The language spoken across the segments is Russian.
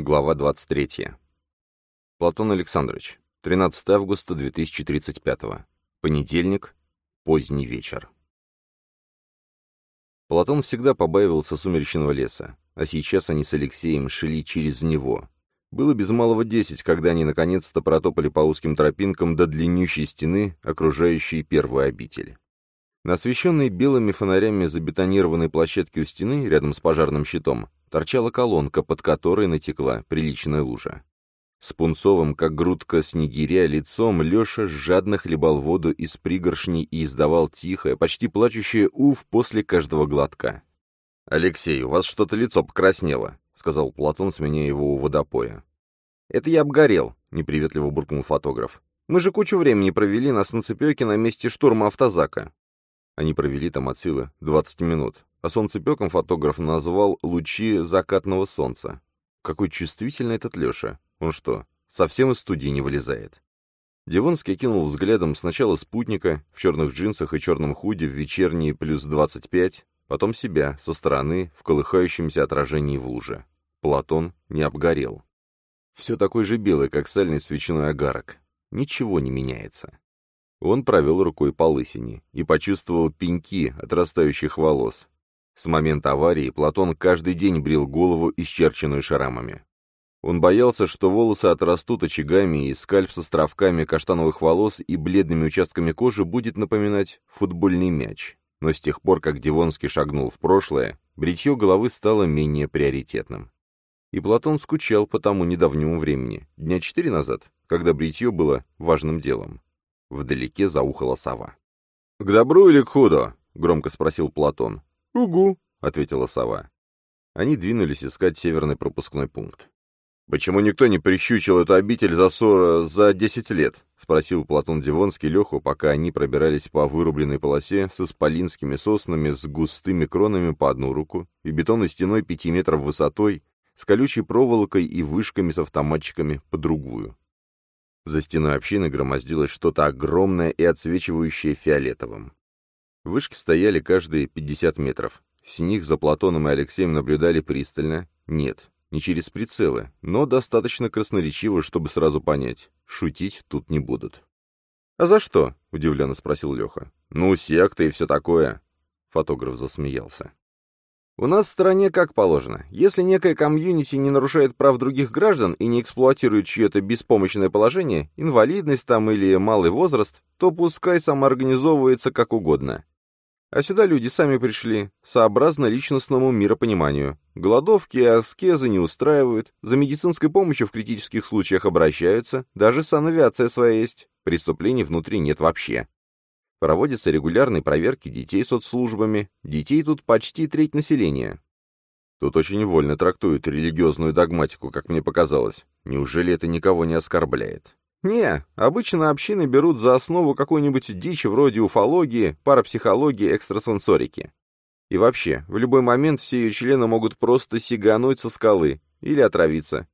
Глава 23. Платон Александрович. 13 августа 2035. Понедельник. Поздний вечер. Платон всегда побаивался сумеречного леса, а сейчас они с Алексеем шли через него. Было без малого десять, когда они наконец-то протопали по узким тропинкам до длиннющей стены, окружающей первую обитель. На освещенной белыми фонарями забетонированной площадке у стены, рядом с пожарным щитом, торчала колонка, под которой натекла приличная лужа. С пунцовым, как грудка снегиря, лицом Леша жадно хлебал воду из пригоршней и издавал тихое, почти плачущее «уф» после каждого глотка. «Алексей, у вас что-то лицо покраснело», — сказал Платон, сменяя его у водопоя. «Это я обгорел», — неприветливо буркнул фотограф. «Мы же кучу времени провели на солнцепеке на месте штурма автозака». Они провели там от силы 20 минут, а солнцепеком фотограф назвал лучи закатного солнца. Какой чувствительный этот Леша. Он что, совсем из студии не вылезает? Дивонский кинул взглядом сначала спутника в черных джинсах и черном худе в вечерние плюс 25, потом себя со стороны в колыхающемся отражении в луже. Платон не обгорел. Все такой же белый, как сальный свечной агарок. Ничего не меняется. Он провел рукой по лысине и почувствовал пеньки отрастающих волос. С момента аварии Платон каждый день брил голову, исчерченную шрамами. Он боялся, что волосы отрастут очагами, и скальп с островками каштановых волос и бледными участками кожи будет напоминать футбольный мяч. Но с тех пор, как Дивонский шагнул в прошлое, бритье головы стало менее приоритетным. И Платон скучал по тому недавнему времени, дня четыре назад, когда бритье было важным делом. Вдалеке заухала сова. «К добру или к худу?» — громко спросил Платон. «Угу», — ответила сова. Они двинулись искать северный пропускной пункт. «Почему никто не прищучил эту обитель за ссора за десять лет?» — спросил Платон Дивонский Леху, пока они пробирались по вырубленной полосе с исполинскими соснами с густыми кронами по одну руку и бетонной стеной пяти метров высотой, с колючей проволокой и вышками с автоматчиками по другую. За стеной общины громоздилось что-то огромное и отсвечивающее фиолетовым. Вышки стояли каждые 50 метров. С них за Платоном и Алексеем наблюдали пристально. Нет, не через прицелы, но достаточно красноречиво, чтобы сразу понять. Шутить тут не будут. «А за что?» — удивленно спросил Леха. «Ну, секта и все такое». Фотограф засмеялся. У нас в стране как положено. Если некая комьюнити не нарушает прав других граждан и не эксплуатирует чье-то беспомощное положение, инвалидность там или малый возраст, то пускай самоорганизовывается как угодно. А сюда люди сами пришли, сообразно личностному миропониманию. Голодовки и аскезы не устраивают, за медицинской помощью в критических случаях обращаются, даже санавиация своя есть, преступлений внутри нет вообще. Проводятся регулярные проверки детей соцслужбами. Детей тут почти треть населения. Тут очень вольно трактуют религиозную догматику, как мне показалось. Неужели это никого не оскорбляет? Не, обычно общины берут за основу какую-нибудь дичь вроде уфологии, парапсихологии, экстрасенсорики. И вообще, в любой момент все ее члены могут просто сигануть со скалы или отравиться.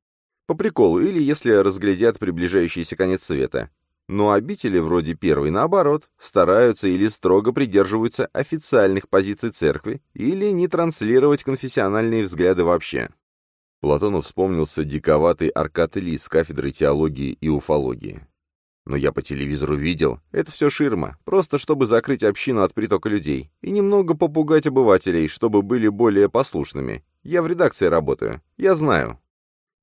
По приколу, или если разглядят приближающийся конец света. Но обители вроде первой, наоборот, стараются или строго придерживаются официальных позиций церкви, или не транслировать конфессиональные взгляды вообще. Платону вспомнился диковатый Аркад Ли с кафедры теологии и уфологии. Но я по телевизору видел, это все ширма, просто чтобы закрыть общину от притока людей, и немного попугать обывателей, чтобы были более послушными. Я в редакции работаю, я знаю.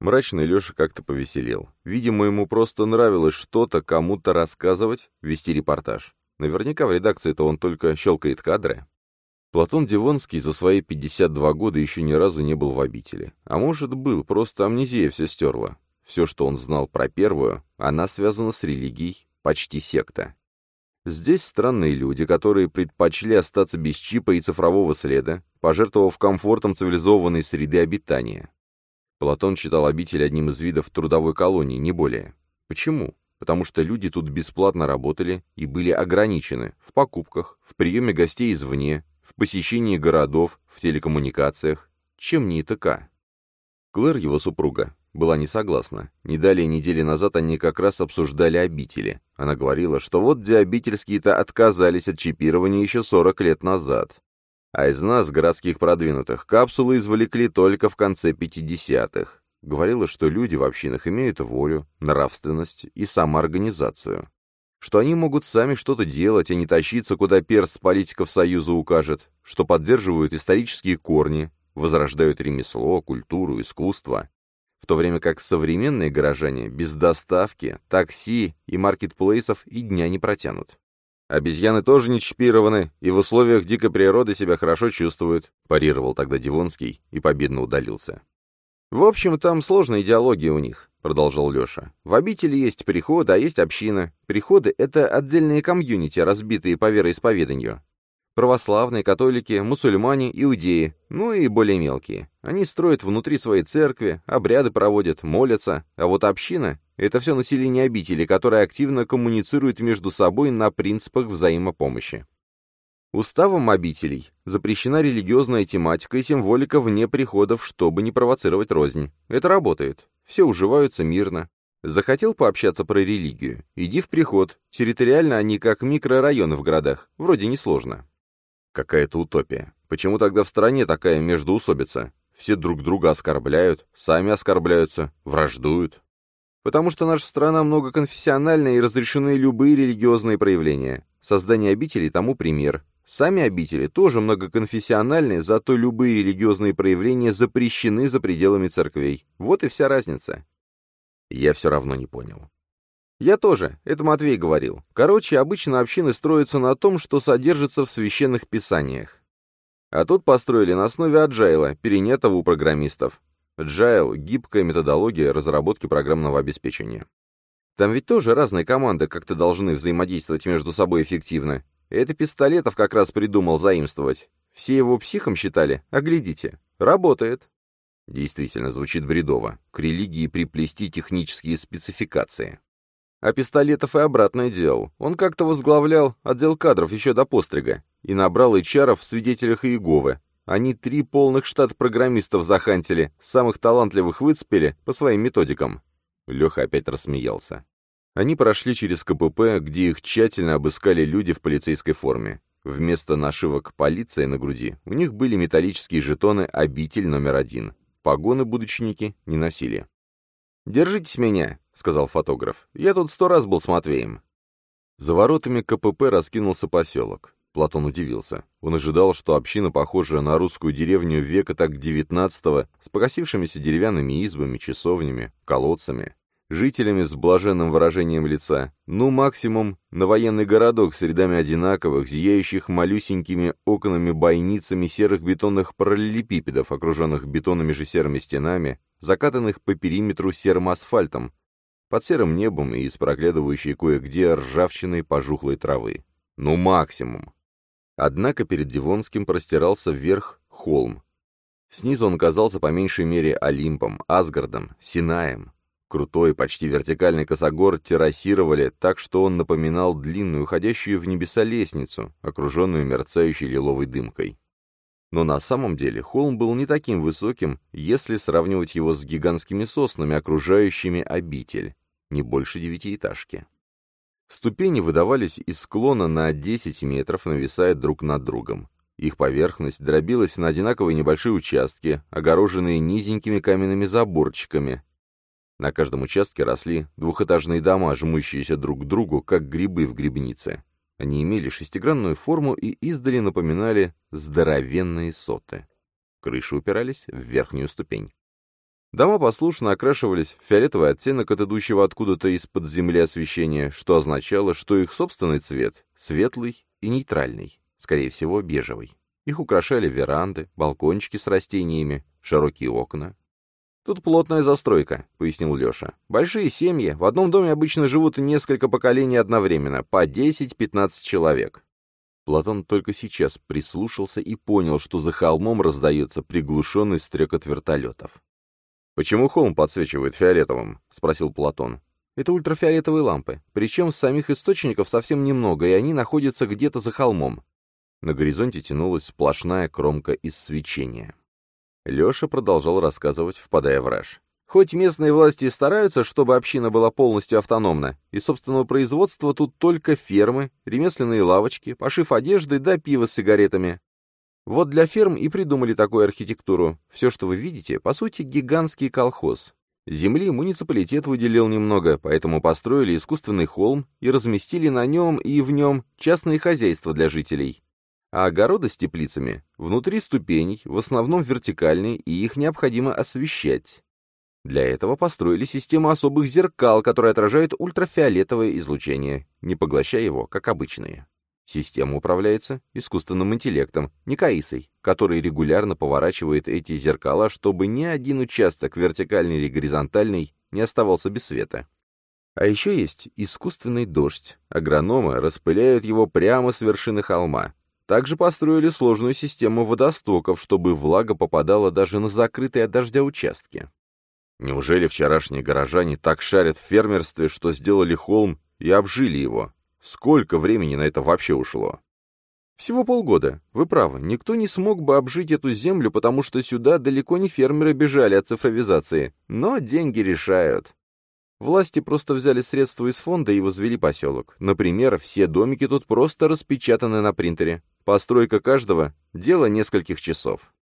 Мрачный Леша как-то повеселел. Видимо, ему просто нравилось что-то кому-то рассказывать, вести репортаж. Наверняка в редакции-то он только щелкает кадры. Платон Дивонский за свои 52 года еще ни разу не был в обители. А может, был, просто амнезия все стерла. Все, что он знал про первую, она связана с религией, почти секта. Здесь странные люди, которые предпочли остаться без чипа и цифрового следа, пожертвовав комфортом цивилизованной среды обитания. Платон считал обитель одним из видов трудовой колонии, не более. Почему? Потому что люди тут бесплатно работали и были ограничены в покупках, в приеме гостей извне, в посещении городов, в телекоммуникациях. Чем не ИТК? Клэр, его супруга, была не согласна. Не далее недели назад они как раз обсуждали обители. Она говорила, что вот диабительские-то отказались от чипирования еще 40 лет назад. А из нас, городских продвинутых, капсулы извлекли только в конце 50-х. Говорила, что люди в общинах имеют волю, нравственность и самоорганизацию. Что они могут сами что-то делать, а не тащиться, куда перст политиков Союза укажет, что поддерживают исторические корни, возрождают ремесло, культуру, искусство. В то время как современные горожане без доставки, такси и маркетплейсов и дня не протянут. Обезьяны тоже не чипированы и в условиях дикой природы себя хорошо чувствуют, парировал тогда Дивонский и победно удалился. В общем, там сложная идеология у них, продолжал Леша. В обители есть приходы, а есть община. Приходы — это отдельные комьюнити, разбитые по вероисповеданию. Православные, католики, мусульмане, иудеи, ну и более мелкие. Они строят внутри своей церкви, обряды проводят, молятся, а вот община — это все население обители, которое активно коммуницирует между собой на принципах взаимопомощи. Уставом обителей запрещена религиозная тематика и символика вне приходов, чтобы не провоцировать рознь. Это работает. Все уживаются мирно. Захотел пообщаться про религию? Иди в приход. Территориально они как микрорайоны в городах. Вроде несложно. Какая-то утопия. Почему тогда в стране такая междоусобица? Все друг друга оскорбляют, сами оскорбляются, враждуют. Потому что наша страна многоконфессиональная и разрешены любые религиозные проявления. Создание обителей тому пример. Сами обители тоже многоконфессиональные, зато любые религиозные проявления запрещены за пределами церквей. Вот и вся разница. Я все равно не понял. Я тоже, это Матвей говорил. Короче, обычно общины строятся на том, что содержится в священных писаниях. А тут построили на основе Agile, перенятого у программистов. Agile — гибкая методология разработки программного обеспечения. Там ведь тоже разные команды как-то должны взаимодействовать между собой эффективно. Это Пистолетов как раз придумал заимствовать. Все его психом считали, а глядите, работает. Действительно, звучит бредово. К религии приплести технические спецификации. А Пистолетов и обратное делал. Он как-то возглавлял отдел кадров еще до пострига и набрал HR в свидетелях Иеговы. Они три полных штат программистов захантили, самых талантливых выцепили по своим методикам. Леха опять рассмеялся. Они прошли через КПП, где их тщательно обыскали люди в полицейской форме. Вместо нашивок «полиция» на груди у них были металлические жетоны «обитель номер один». Погоны будочники не носили. «Держитесь меня», — сказал фотограф. «Я тут сто раз был с Матвеем». За воротами КПП раскинулся поселок. Платон удивился. Он ожидал, что община, похожая на русскую деревню века так девятнадцатого, с покосившимися деревянными избами, часовнями, колодцами, жителями с блаженным выражением лица, ну, максимум, на военный городок с рядами одинаковых, зияющих малюсенькими окнами-бойницами серых бетонных параллелепипедов, окруженных бетонными же серыми стенами, закатанных по периметру серым асфальтом, под серым небом и с проглядывающей кое-где ржавчиной пожухлой травы. Ну, максимум. Однако перед Дивонским простирался вверх холм. Снизу он казался по меньшей мере Олимпом, Асгардом, Синаем. Крутой, почти вертикальный косогор террасировали так, что он напоминал длинную, уходящую в небеса лестницу, окруженную мерцающей лиловой дымкой. Но на самом деле холм был не таким высоким, если сравнивать его с гигантскими соснами, окружающими обитель, не больше девятиэтажки. Ступени выдавались из склона на 10 метров, нависая друг над другом. Их поверхность дробилась на одинаковые небольшие участки, огороженные низенькими каменными заборчиками. На каждом участке росли двухэтажные дома, жмущиеся друг к другу, как грибы в грибнице. Они имели шестигранную форму и издали напоминали здоровенные соты. Крыши упирались в верхнюю ступень. Дома послушно окрашивались в фиолетовый оттенок от идущего откуда-то из-под земли освещения, что означало, что их собственный цвет — светлый и нейтральный, скорее всего, бежевый. Их украшали веранды, балкончики с растениями, широкие окна. «Тут плотная застройка», — пояснил Леша. «Большие семьи, в одном доме обычно живут несколько поколений одновременно, по 10-15 человек». Платон только сейчас прислушался и понял, что за холмом раздается приглушенный стрекот вертолетов. «Почему холм подсвечивает фиолетовым?» — спросил Платон. «Это ультрафиолетовые лампы. Причем самих источников совсем немного, и они находятся где-то за холмом». На горизонте тянулась сплошная кромка из свечения. Леша продолжал рассказывать, впадая в раж. Хоть местные власти и стараются, чтобы община была полностью автономна, и собственного производства тут только фермы, ремесленные лавочки, пошив одежды да пиво с сигаретами. Вот для ферм и придумали такую архитектуру. Все, что вы видите, по сути, гигантский колхоз. Земли муниципалитет выделил немного, поэтому построили искусственный холм и разместили на нем и в нем частные хозяйства для жителей. А огороды с теплицами внутри ступеней, в основном вертикальные, и их необходимо освещать. Для этого построили систему особых зеркал, которые отражают ультрафиолетовое излучение, не поглощая его, как обычные. Система управляется искусственным интеллектом, не КАИСой, который регулярно поворачивает эти зеркала, чтобы ни один участок, вертикальный или горизонтальный, не оставался без света. А еще есть искусственный дождь. Агрономы распыляют его прямо с вершины холма. Также построили сложную систему водостоков, чтобы влага попадала даже на закрытые от дождя участки. Неужели вчерашние горожане так шарят в фермерстве, что сделали холм и обжили его? Сколько времени на это вообще ушло? Всего полгода. Вы правы, никто не смог бы обжить эту землю, потому что сюда далеко не фермеры бежали от цифровизации. Но деньги решают. Власти просто взяли средства из фонда и возвели поселок. Например, все домики тут просто распечатаны на принтере. Постройка каждого — дело нескольких часов.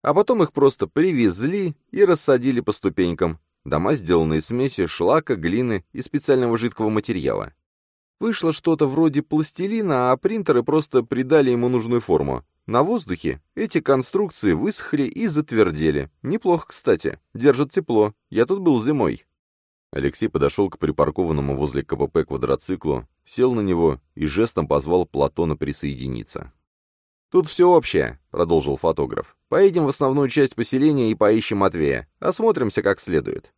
А потом их просто привезли и рассадили по ступенькам. Дома сделаны из смеси шлака, глины и специального жидкого материала. Вышло что-то вроде пластилина, а принтеры просто придали ему нужную форму. На воздухе эти конструкции высохли и затвердели. Неплохо, кстати. Держат тепло. Я тут был зимой. Алексей подошел к припаркованному возле КПП квадроциклу, сел на него и жестом позвал Платона присоединиться. «Тут все общее», — продолжил фотограф. «Поедем в основную часть поселения и поищем Матвея. Осмотримся как следует».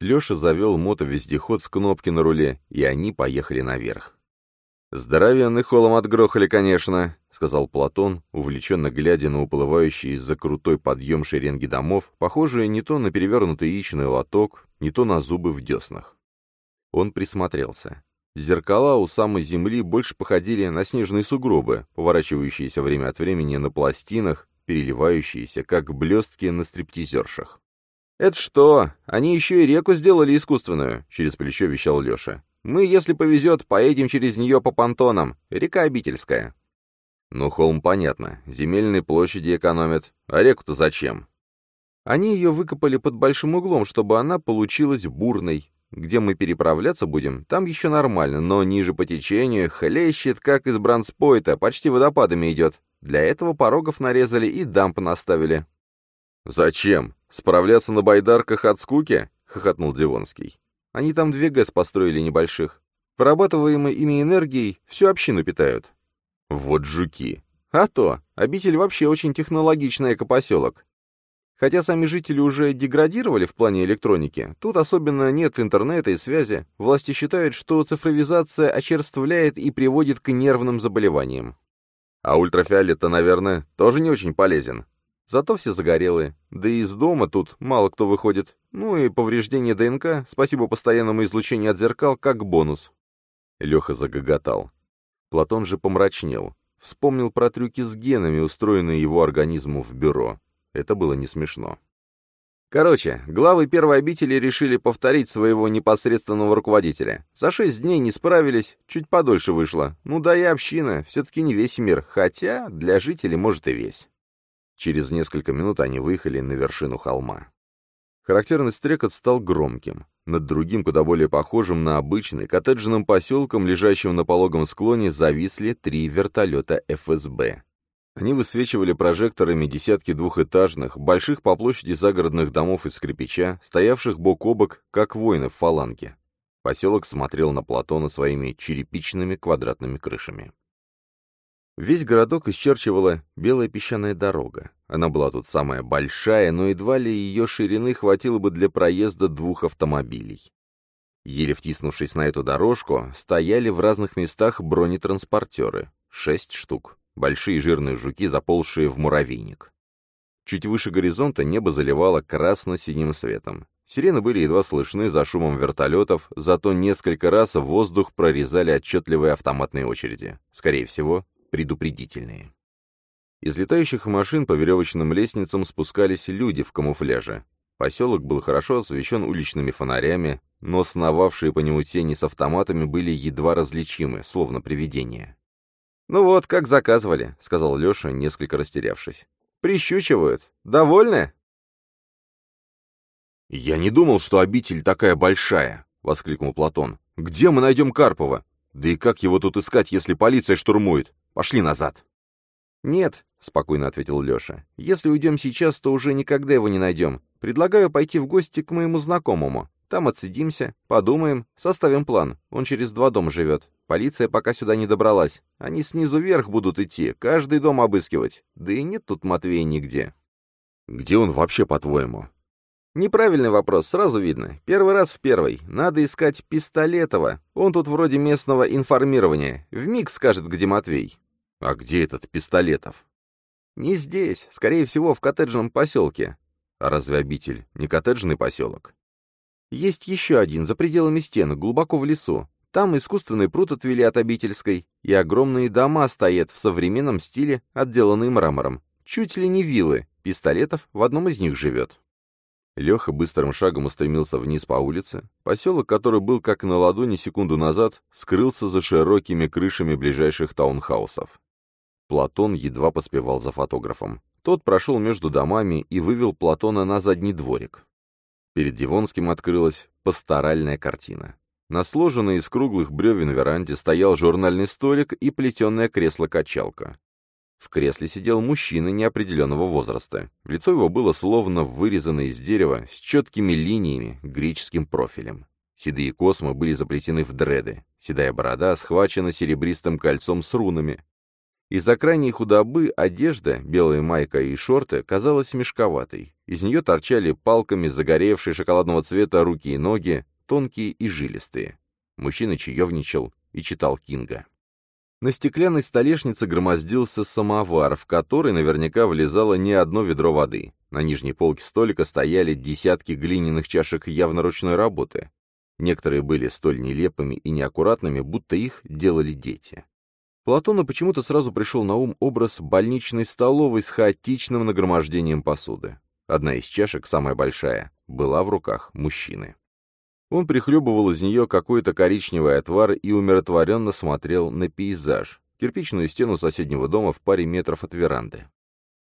Леша завел мотовездеход с кнопки на руле, и они поехали наверх. «Здоровенный холм отгрохали, конечно», — сказал Платон, увлеченно глядя на уплывающий из-за крутой подъем шеренги домов, похожие не то на перевернутый яичный лоток, не то на зубы в деснах. Он присмотрелся. Зеркала у самой земли больше походили на снежные сугробы, поворачивающиеся время от времени на пластинах, переливающиеся, как блестки на стриптизершах. «Это что? Они еще и реку сделали искусственную», — через плечо вещал Леша. «Мы, если повезет, поедем через нее по понтонам. Река Обительская». «Ну, холм понятно. Земельные площади экономят. А реку-то зачем?» Они ее выкопали под большим углом, чтобы она получилась бурной, где мы переправляться будем, там еще нормально, но ниже по течению хлещет, как из бранспойта, почти водопадами идет. Для этого порогов нарезали и дамп наставили. «Зачем? Справляться на байдарках от скуки?» — хохотнул Дивонский. «Они там две ГЭС построили небольших. Вырабатываемой ими энергией всю общину питают». «Вот жуки!» «А то! Обитель вообще очень технологичный экопоселок. Хотя сами жители уже деградировали в плане электроники, тут особенно нет интернета и связи. Власти считают, что цифровизация очерствляет и приводит к нервным заболеваниям. А ультрафиолет-то, наверное, тоже не очень полезен. Зато все загорелые. Да и из дома тут мало кто выходит. Ну и повреждение ДНК, спасибо постоянному излучению от зеркал, как бонус. Леха загоготал. Платон же помрачнел. Вспомнил про трюки с генами, устроенные его организму в бюро. Это было не смешно. Короче, главы первой обители решили повторить своего непосредственного руководителя. За шесть дней не справились, чуть подольше вышло. Ну да и община, все-таки не весь мир, хотя для жителей может и весь. Через несколько минут они выехали на вершину холма. Характерный стрекот стал громким. Над другим, куда более похожим на обычный, коттеджным поселком, лежащим на пологом склоне, зависли три вертолета ФСБ. Они высвечивали прожекторами десятки двухэтажных, больших по площади загородных домов из кирпича, стоявших бок о бок, как воины в фаланге. Поселок смотрел на Платона своими черепичными квадратными крышами. Весь городок исчерчивала белая песчаная дорога. Она была тут самая большая, но едва ли ее ширины хватило бы для проезда двух автомобилей. Еле втиснувшись на эту дорожку, стояли в разных местах бронетранспортеры. Шесть штук большие жирные жуки, заползшие в муравейник. Чуть выше горизонта небо заливало красно-синим светом. Сирены были едва слышны за шумом вертолетов, зато несколько раз в воздух прорезали отчетливые автоматные очереди. Скорее всего, предупредительные. Из летающих машин по веревочным лестницам спускались люди в камуфляже. Поселок был хорошо освещен уличными фонарями, но сновавшие по нему тени с автоматами были едва различимы, словно привидения. «Ну вот, как заказывали», — сказал Леша, несколько растерявшись. «Прищучивают. Довольны?» «Я не думал, что обитель такая большая», — воскликнул Платон. «Где мы найдем Карпова? Да и как его тут искать, если полиция штурмует? Пошли назад». «Нет», — спокойно ответил Леша. «Если уйдем сейчас, то уже никогда его не найдем. Предлагаю пойти в гости к моему знакомому. Там отсидимся, подумаем, составим план. Он через два дома живет. Полиция пока сюда не добралась. Они снизу вверх будут идти, каждый дом обыскивать. Да и нет тут Матвея нигде». «Где он вообще, по-твоему?» Неправильный вопрос, сразу видно. Первый раз в первый. Надо искать Пистолетова. Он тут вроде местного информирования. Вмиг скажет, где Матвей. А где этот Пистолетов? Не здесь. Скорее всего, в коттеджном поселке. А разве обитель не коттеджный поселок? Есть еще один, за пределами стен, глубоко в лесу. Там искусственный пруд отвели от обительской, и огромные дома стоят в современном стиле, отделанные мрамором. Чуть ли не виллы. Пистолетов в одном из них живет. Леха быстрым шагом устремился вниз по улице. Поселок, который был как на ладони секунду назад, скрылся за широкими крышами ближайших таунхаусов. Платон едва поспевал за фотографом. Тот прошел между домами и вывел Платона на задний дворик. Перед Дивонским открылась пасторальная картина. На сложенной из круглых бревен веранде стоял журнальный столик и плетеное кресло-качалка. В кресле сидел мужчина неопределенного возраста. Лицо его было словно вырезано из дерева, с четкими линиями, греческим профилем. Седые космы были заплетены в дреды. Седая борода схвачена серебристым кольцом с рунами. Из-за крайней худобы одежда, белая майка и шорты, казалась мешковатой. Из нее торчали палками загоревшие шоколадного цвета руки и ноги, тонкие и жилистые. Мужчина чаевничал и читал Кинга. На стеклянной столешнице громоздился самовар, в который наверняка влезало не одно ведро воды. На нижней полке столика стояли десятки глиняных чашек явно ручной работы. Некоторые были столь нелепыми и неаккуратными, будто их делали дети. Платону почему-то сразу пришел на ум образ больничной столовой с хаотичным нагромождением посуды. Одна из чашек, самая большая, была в руках мужчины. Он прихлебывал из нее какой-то коричневый отвар и умиротворенно смотрел на пейзаж, кирпичную стену соседнего дома в паре метров от веранды.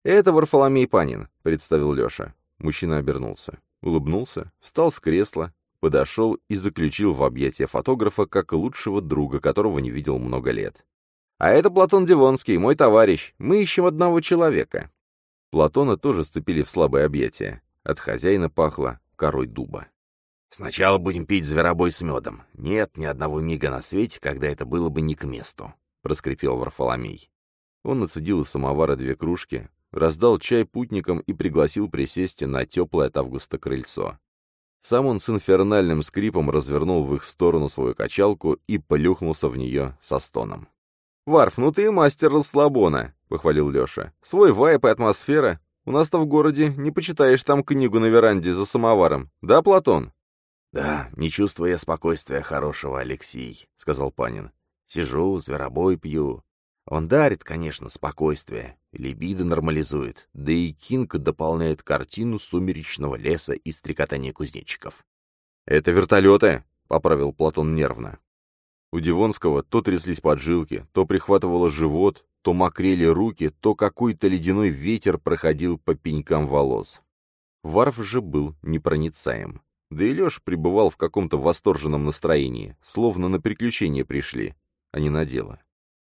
«Это Варфоломей Панин», — представил Леша. Мужчина обернулся, улыбнулся, встал с кресла, подошел и заключил в объятия фотографа как лучшего друга, которого не видел много лет. «А это Платон Дивонский, мой товарищ. Мы ищем одного человека». Платона тоже сцепили в слабое объятие. От хозяина пахло корой дуба. «Сначала будем пить зверобой с медом. Нет ни одного мига на свете, когда это было бы не к месту», — проскрипел Варфоломей. Он нацедил из самовара две кружки, раздал чай путникам и пригласил присесть на теплое от августа крыльцо. Сам он с инфернальным скрипом развернул в их сторону свою качалку и плюхнулся в нее со стоном. «Варф, ну ты мастер расслабона», — похвалил Леша. «Свой вайп и атмосфера. У нас-то в городе не почитаешь там книгу на веранде за самоваром. Да, Платон?» «Да, не чувствую я спокойствия хорошего, Алексей», — сказал Панин. «Сижу, зверобой пью. Он дарит, конечно, спокойствие, либидо нормализует, да и Кинг дополняет картину сумеречного леса и стрекотания кузнечиков». «Это вертолеты», — поправил Платон нервно. У Дивонского то тряслись поджилки, то прихватывало живот, то мокрели руки, то какой-то ледяной ветер проходил по пенькам волос. Варф же был непроницаем. Да и Леш пребывал в каком-то восторженном настроении, словно на приключения пришли, а не на дело.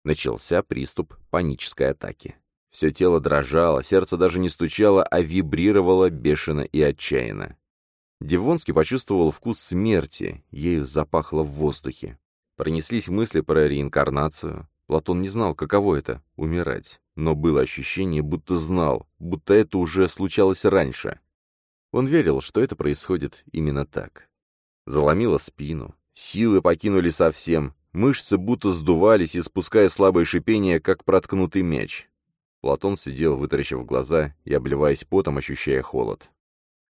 Начался приступ панической атаки. Все тело дрожало, сердце даже не стучало, а вибрировало бешено и отчаянно. Дивонский почувствовал вкус смерти, ею запахло в воздухе. Пронеслись мысли про реинкарнацию. Платон не знал, каково это — умирать, но было ощущение, будто знал, будто это уже случалось раньше. Он верил, что это происходит именно так. Заломило спину, силы покинули совсем, мышцы будто сдувались, испуская слабое шипение, как проткнутый мяч. Платон сидел, вытаращив глаза и обливаясь потом, ощущая холод.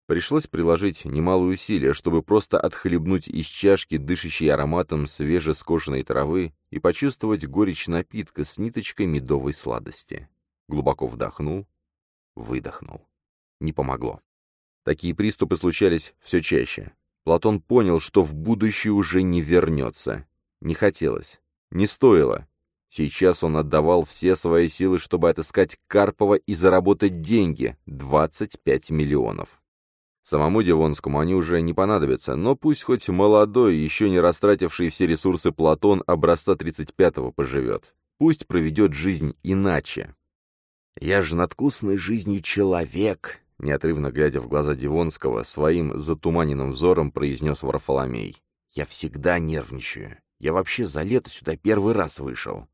Пришлось приложить немалые усилия, чтобы просто отхлебнуть из чашки, дышащей ароматом свежескошенной травы, и почувствовать горечь напитка с ниточкой медовой сладости. Глубоко вдохнул, выдохнул. Не помогло. Такие приступы случались все чаще. Платон понял, что в будущее уже не вернется. Не хотелось. Не стоило. Сейчас он отдавал все свои силы, чтобы отыскать Карпова и заработать деньги — 25 миллионов. Самому Дивонскому они уже не понадобятся, но пусть хоть молодой, еще не растративший все ресурсы Платон образца 35-го поживет. Пусть проведет жизнь иначе. «Я же надкусный жизнью человек», — неотрывно глядя в глаза Дивонского, своим затуманенным взором произнес Варфоломей. «Я всегда нервничаю. Я вообще за лето сюда первый раз вышел.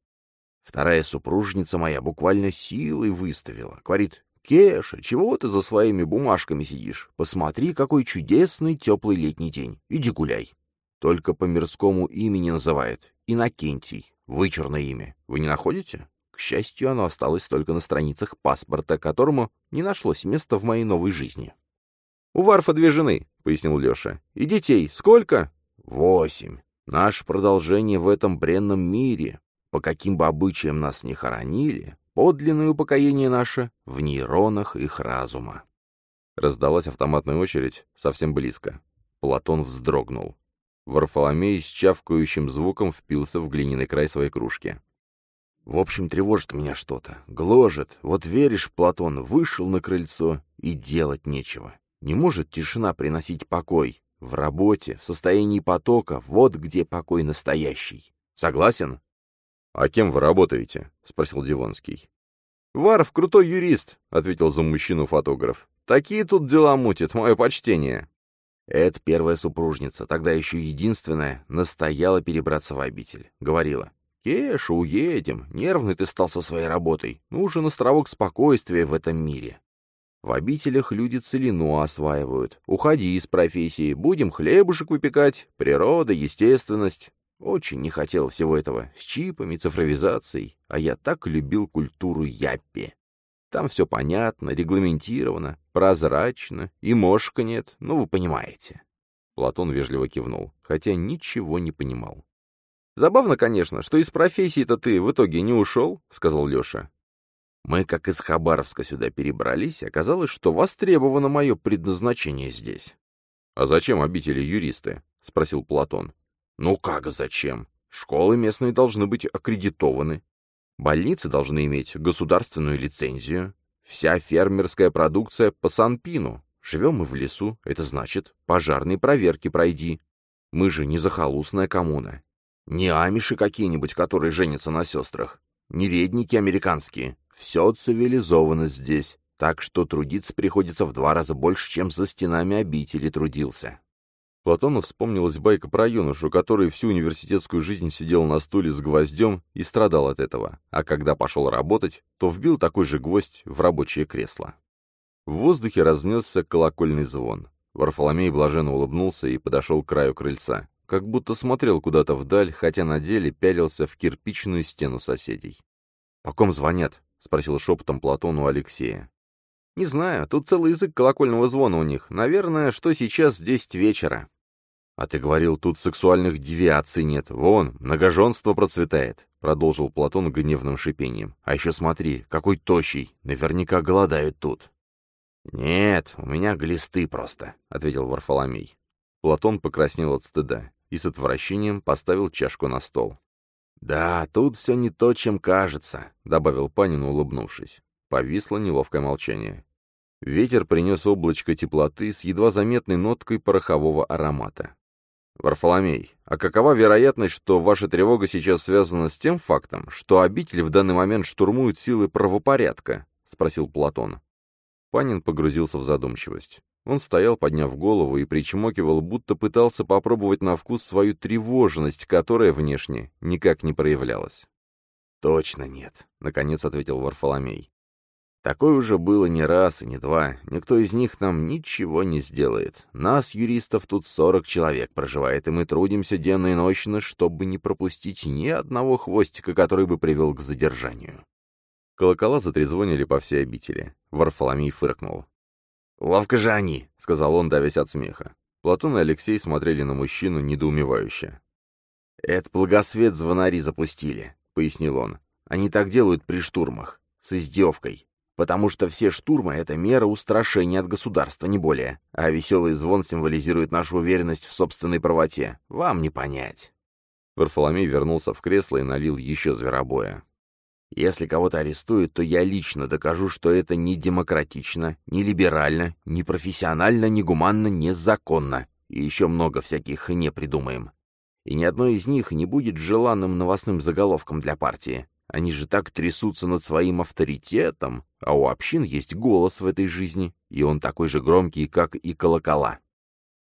Вторая супружница моя буквально силой выставила. Говорит, «Кеша, чего ты за своими бумажками сидишь? Посмотри, какой чудесный теплый летний день. Иди гуляй». Только по мирскому имени называет. Иннокентий. Вычурное имя. Вы не находите? К счастью, оно осталось только на страницах паспорта, которому не нашлось места в моей новой жизни. «У Варфа две жены», — пояснил Леша. «И детей сколько?» «Восемь. Наше продолжение в этом бренном мире. По каким бы обычаям нас ни хоронили, подлинное упокоение наше в нейронах их разума». Раздалась автоматная очередь совсем близко. Платон вздрогнул. Варфоломей с чавкающим звуком впился в глиняный край своей кружки. В общем, тревожит меня что-то, гложет. Вот веришь, Платон вышел на крыльцо, и делать нечего. Не может тишина приносить покой. В работе, в состоянии потока, вот где покой настоящий. Согласен? — А кем вы работаете? — спросил Дивонский. — Варов крутой юрист, — ответил за мужчину фотограф. — Такие тут дела мутят, мое почтение. Это первая супружница, тогда еще единственная, настояла перебраться в обитель. Говорила, «Кеша, уедем, нервный ты стал со своей работой, нужен островок спокойствия в этом мире». В обителях люди целину осваивают. Уходи из профессии, будем хлебушек выпекать, природа, естественность. Очень не хотел всего этого, с чипами, цифровизацией, а я так любил культуру Яппи. Там все понятно, регламентировано, прозрачно, и мошка нет, ну вы понимаете. Платон вежливо кивнул, хотя ничего не понимал. «Забавно, конечно, что из профессии-то ты в итоге не ушел», — сказал Леша. «Мы, как из Хабаровска сюда перебрались, оказалось, что востребовано мое предназначение здесь». «А зачем обители юристы?» — спросил Платон. «Ну как зачем? Школы местные должны быть аккредитованы. Больницы должны иметь государственную лицензию. Вся фермерская продукция по Санпину. Живем мы в лесу, это значит, пожарные проверки пройди. Мы же не захолустная коммуна. Не амиши какие-нибудь, которые женятся на сестрах. Не редники американские. Все цивилизовано здесь, так что трудиться приходится в два раза больше, чем за стенами обители трудился. Платону вспомнилась байка про юношу, который всю университетскую жизнь сидел на стуле с гвоздем и страдал от этого, а когда пошел работать, то вбил такой же гвоздь в рабочее кресло. В воздухе разнесся колокольный звон. Варфоломей блаженно улыбнулся и подошел к краю крыльца, как будто смотрел куда-то вдаль, хотя на деле пялился в кирпичную стену соседей. «По ком звонят?» — спросил шепотом Платон у Алексея. «Не знаю, тут целый язык колокольного звона у них. Наверное, что сейчас десять вечера». «А ты говорил, тут сексуальных девиаций нет. Вон, многоженство процветает», — продолжил Платон гневным шипением. «А еще смотри, какой тощий. Наверняка голодают тут». «Нет, у меня глисты просто», — ответил Варфоломей. Платон покраснел от стыда и с отвращением поставил чашку на стол. «Да, тут все не то, чем кажется», — добавил Панин, улыбнувшись. Повисло неловкое молчание. Ветер принес облачко теплоты с едва заметной ноткой порохового аромата. «Варфоломей, а какова вероятность, что ваша тревога сейчас связана с тем фактом, что обитель в данный момент штурмуют силы правопорядка?» — спросил Платон. Панин погрузился в задумчивость. Он стоял, подняв голову, и причмокивал, будто пытался попробовать на вкус свою тревожность, которая внешне никак не проявлялась. «Точно нет», — наконец ответил Варфоломей. Такое уже было не раз и не два. Никто из них нам ничего не сделает. Нас, юристов, тут сорок человек проживает, и мы трудимся денно и ночно, чтобы не пропустить ни одного хвостика, который бы привел к задержанию. Колокола затрезвонили по всей обители. Варфоломей фыркнул. «Ловко же они», — сказал он, давясь от смеха. Платон и Алексей смотрели на мужчину недоумевающе. «Это благосвет звонари запустили», — пояснил он. «Они так делают при штурмах, с издевкой потому что все штурмы — это мера устрашения от государства, не более, а веселый звон символизирует нашу уверенность в собственной правоте. Вам не понять. Варфоломей вернулся в кресло и налил еще зверобоя. Если кого-то арестуют, то я лично докажу, что это не демократично, не либерально, не профессионально, не гуманно, не законно. И еще много всяких не придумаем. И ни одно из них не будет желанным новостным заголовком для партии. Они же так трясутся над своим авторитетом, а у общин есть голос в этой жизни, и он такой же громкий, как и колокола.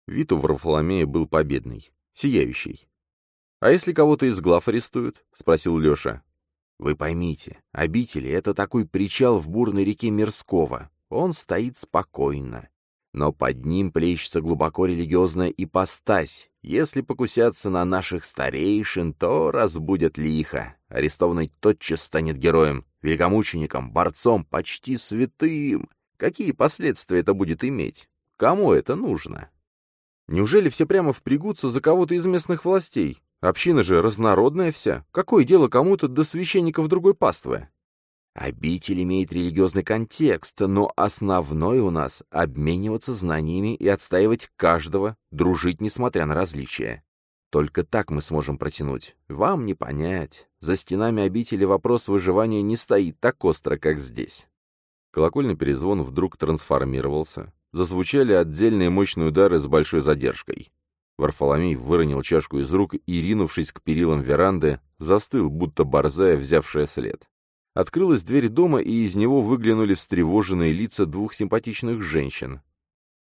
Вид у Варфоломея был победный, сияющий. «А если кого-то из глав арестуют?» — спросил Леша. Вы поймите, обители — это такой причал в бурной реке Мирского. Он стоит спокойно. Но под ним плещется глубоко религиозная ипостась. Если покусятся на наших старейшин, то разбудят лихо. Арестованный тотчас станет героем, великомучеником, борцом, почти святым. Какие последствия это будет иметь? Кому это нужно? Неужели все прямо впрягутся за кого-то из местных властей? Община же разнородная вся. Какое дело кому-то до священников другой паствы? Обитель имеет религиозный контекст, но основной у нас — обмениваться знаниями и отстаивать каждого, дружить несмотря на различия. Только так мы сможем протянуть. Вам не понять. За стенами обители вопрос выживания не стоит так остро, как здесь. Колокольный перезвон вдруг трансформировался. Зазвучали отдельные мощные удары с большой задержкой. Варфоломей выронил чашку из рук и, ринувшись к перилам веранды, застыл, будто борзая, взявшая след. Открылась дверь дома, и из него выглянули встревоженные лица двух симпатичных женщин.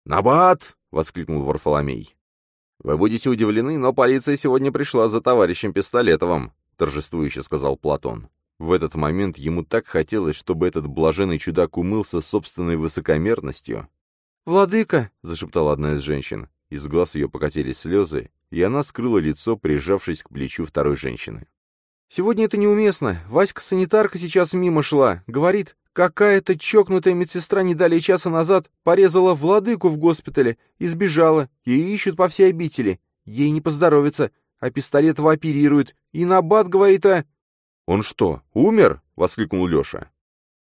«Набат!» — воскликнул Варфоломей. «Вы будете удивлены, но полиция сегодня пришла за товарищем Пистолетовым», — торжествующе сказал Платон. В этот момент ему так хотелось, чтобы этот блаженный чудак умылся собственной высокомерностью. «Владыка!» — зашептала одна из женщин. Из глаз ее покатились слезы, и она скрыла лицо, прижавшись к плечу второй женщины. «Сегодня это неуместно. Васька-санитарка сейчас мимо шла. Говорит, какая-то чокнутая медсестра не далее часа назад порезала владыку в госпитале и сбежала. Ее ищут по всей обители. Ей не поздоровится, а Пистолетова оперируют. И Набат говорит, а...» «Он что, умер?» — воскликнул Леша.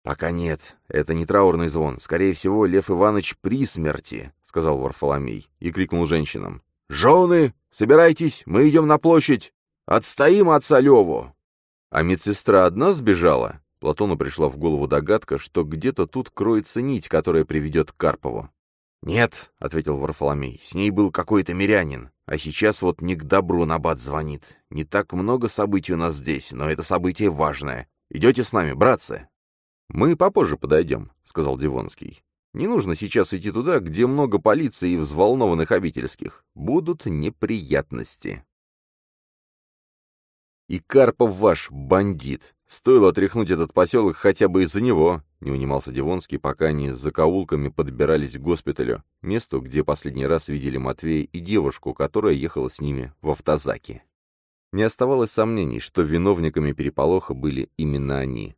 «Пока нет. Это не траурный звон. Скорее всего, Лев Иванович при смерти», — сказал Варфоломей и крикнул женщинам. «Жены, собирайтесь, мы идем на площадь. Отстоим отца Леву!» А медсестра одна сбежала? Платону пришла в голову догадка, что где-то тут кроется нить, которая приведет к Карпову. «Нет», — ответил Варфоломей, — «с ней был какой-то мирянин. А сейчас вот не к добру Набат звонит. Не так много событий у нас здесь, но это событие важное. Идете с нами, братцы?» «Мы попозже подойдем», — сказал Дивонский. «Не нужно сейчас идти туда, где много полиции и взволнованных обительских. Будут неприятности». «И Карпов ваш бандит. Стоило отряхнуть этот поселок хотя бы из-за него», — не унимался Дивонский, пока они с закоулками подбирались к госпиталю, месту, где последний раз видели Матвея и девушку, которая ехала с ними в автозаке. Не оставалось сомнений, что виновниками переполоха были именно они.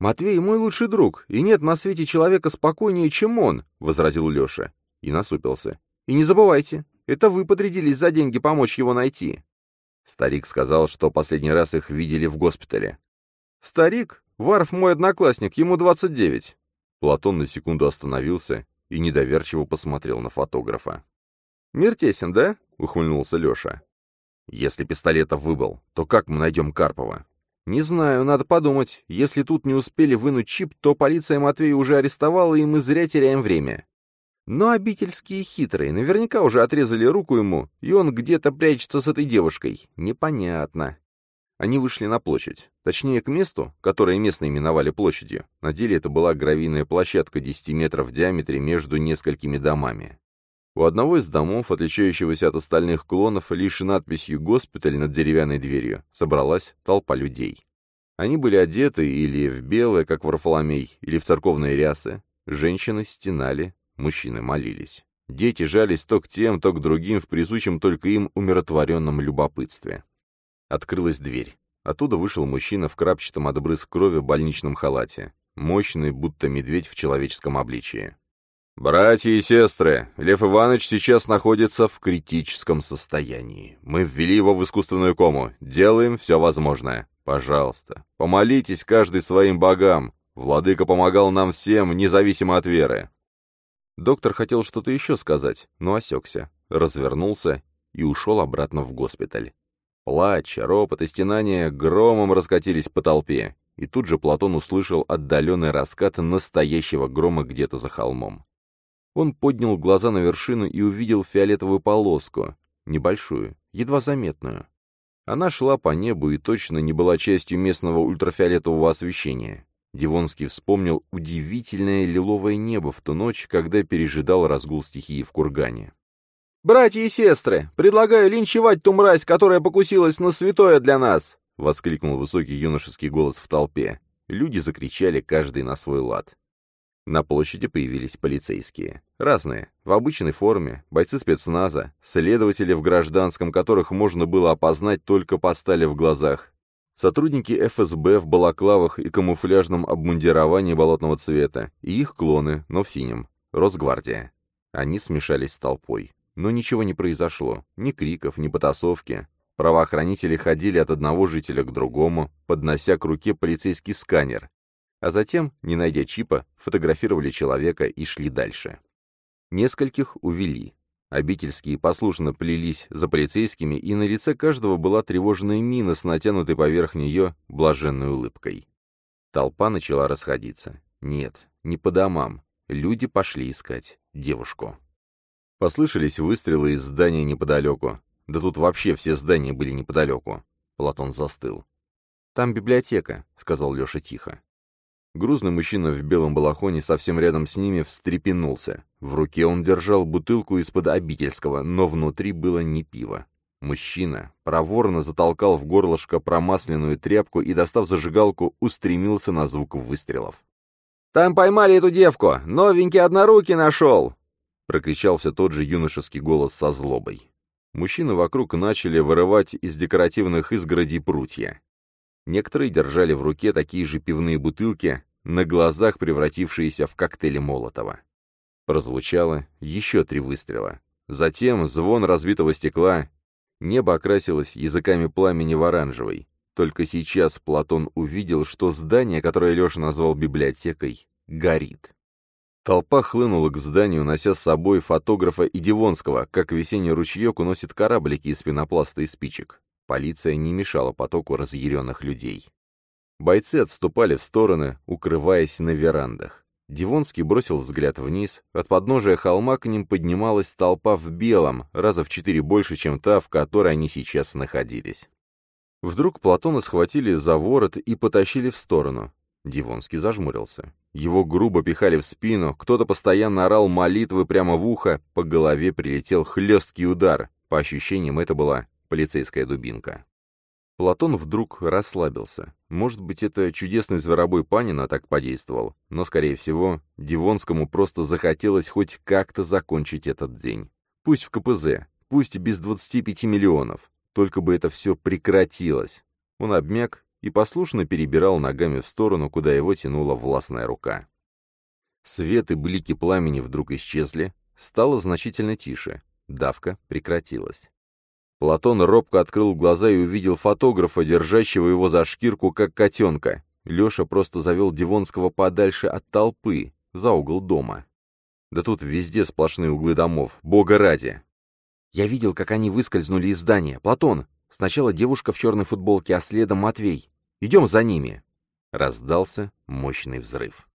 «Матвей мой лучший друг, и нет на свете человека спокойнее, чем он», — возразил Леша. И насупился. «И не забывайте, это вы подрядились за деньги помочь его найти». Старик сказал, что последний раз их видели в госпитале. «Старик? Варф мой одноклассник, ему двадцать девять». Платон на секунду остановился и недоверчиво посмотрел на фотографа. «Мир тесен, да?» — ухмыльнулся Леша. «Если Пистолетов выбыл, то как мы найдем Карпова?» «Не знаю, надо подумать. Если тут не успели вынуть чип, то полиция Матвея уже арестовала, и мы зря теряем время. Но обительские хитрые наверняка уже отрезали руку ему, и он где-то прячется с этой девушкой. Непонятно». Они вышли на площадь, точнее к месту, которое местные именовали площадью. На деле это была гравийная площадка 10 метров в диаметре между несколькими домами. У одного из домов, отличающегося от остальных клонов лишь надписью «Госпиталь» над деревянной дверью, собралась толпа людей. Они были одеты или в белое, как Варфоломей, или в церковные рясы. Женщины стенали, мужчины молились. Дети жались то к тем, то к другим в присущем только им умиротворенном любопытстве. Открылась дверь. Оттуда вышел мужчина в крапчатом от брызг крови больничном халате, мощный, будто медведь в человеческом обличии. «Братья и сестры, Лев Иванович сейчас находится в критическом состоянии. Мы ввели его в искусственную кому. Делаем все возможное. Пожалуйста, помолитесь каждый своим богам. Владыка помогал нам всем, независимо от веры». Доктор хотел что-то еще сказать, но осекся, развернулся и ушел обратно в госпиталь. Плач, ропот и стенания громом раскатились по толпе, и тут же Платон услышал отдаленный раскат настоящего грома где-то за холмом. Он поднял глаза на вершину и увидел фиолетовую полоску, небольшую, едва заметную. Она шла по небу и точно не была частью местного ультрафиолетового освещения. Дивонский вспомнил удивительное лиловое небо в ту ночь, когда пережидал разгул стихии в кургане. «Братья и сестры, предлагаю линчевать ту мразь, которая покусилась на святое для нас!» — воскликнул высокий юношеский голос в толпе. Люди закричали, каждый на свой лад. На площади появились полицейские. Разные, в обычной форме, бойцы спецназа, следователи в гражданском, которых можно было опознать только по стали в глазах, сотрудники ФСБ в балаклавах и камуфляжном обмундировании болотного цвета, и их клоны, но в синем, Росгвардия. Они смешались с толпой. Но ничего не произошло, ни криков, ни потасовки. Правоохранители ходили от одного жителя к другому, поднося к руке полицейский сканер, а затем, не найдя чипа, фотографировали человека и шли дальше. Нескольких увели. Обительские послушно плелись за полицейскими, и на лице каждого была тревожная мина с натянутой поверх нее блаженной улыбкой. Толпа начала расходиться. Нет, не по домам. Люди пошли искать девушку. Послышались выстрелы из здания неподалеку. Да тут вообще все здания были неподалеку. Платон застыл. «Там библиотека», — сказал Леша тихо. Грузный мужчина в белом балахоне совсем рядом с ними встрепенулся. В руке он держал бутылку из-под обительского, но внутри было не пиво. Мужчина проворно затолкал в горлышко промасленную тряпку и, достав зажигалку, устремился на звук выстрелов. «Там поймали эту девку! Новенький однорукий нашел!» — прокричал все тот же юношеский голос со злобой. Мужчины вокруг начали вырывать из декоративных изгородей прутья. Некоторые держали в руке такие же пивные бутылки, на глазах превратившиеся в коктейли Молотова. Прозвучало еще три выстрела. Затем звон разбитого стекла. Небо окрасилось языками пламени в оранжевый. Только сейчас Платон увидел, что здание, которое Леша назвал библиотекой, горит. Толпа хлынула к зданию, нося с собой фотографа и Дивонского, как весенний ручеек уносит кораблики из пенопласта и спичек. Полиция не мешала потоку разъяренных людей. Бойцы отступали в стороны, укрываясь на верандах. Дивонский бросил взгляд вниз. От подножия холма к ним поднималась толпа в белом, раза в четыре больше, чем та, в которой они сейчас находились. Вдруг Платона схватили за ворот и потащили в сторону. Дивонский зажмурился. Его грубо пихали в спину, кто-то постоянно орал молитвы прямо в ухо, по голове прилетел хлесткий удар. По ощущениям, это была полицейская дубинка. Платон вдруг расслабился. Может быть, это чудесный зверобой Панина так подействовал, но, скорее всего, Дивонскому просто захотелось хоть как-то закончить этот день. Пусть в КПЗ, пусть без 25 миллионов, только бы это все прекратилось. Он обмяк и послушно перебирал ногами в сторону, куда его тянула властная рука. Свет и блики пламени вдруг исчезли, стало значительно тише, давка прекратилась. Платон робко открыл глаза и увидел фотографа, держащего его за шкирку, как котенка. Леша просто завел Дивонского подальше от толпы, за угол дома. Да тут везде сплошные углы домов, бога ради. Я видел, как они выскользнули из здания. Платон, сначала девушка в черной футболке, а следом Матвей. Идем за ними. Раздался мощный взрыв.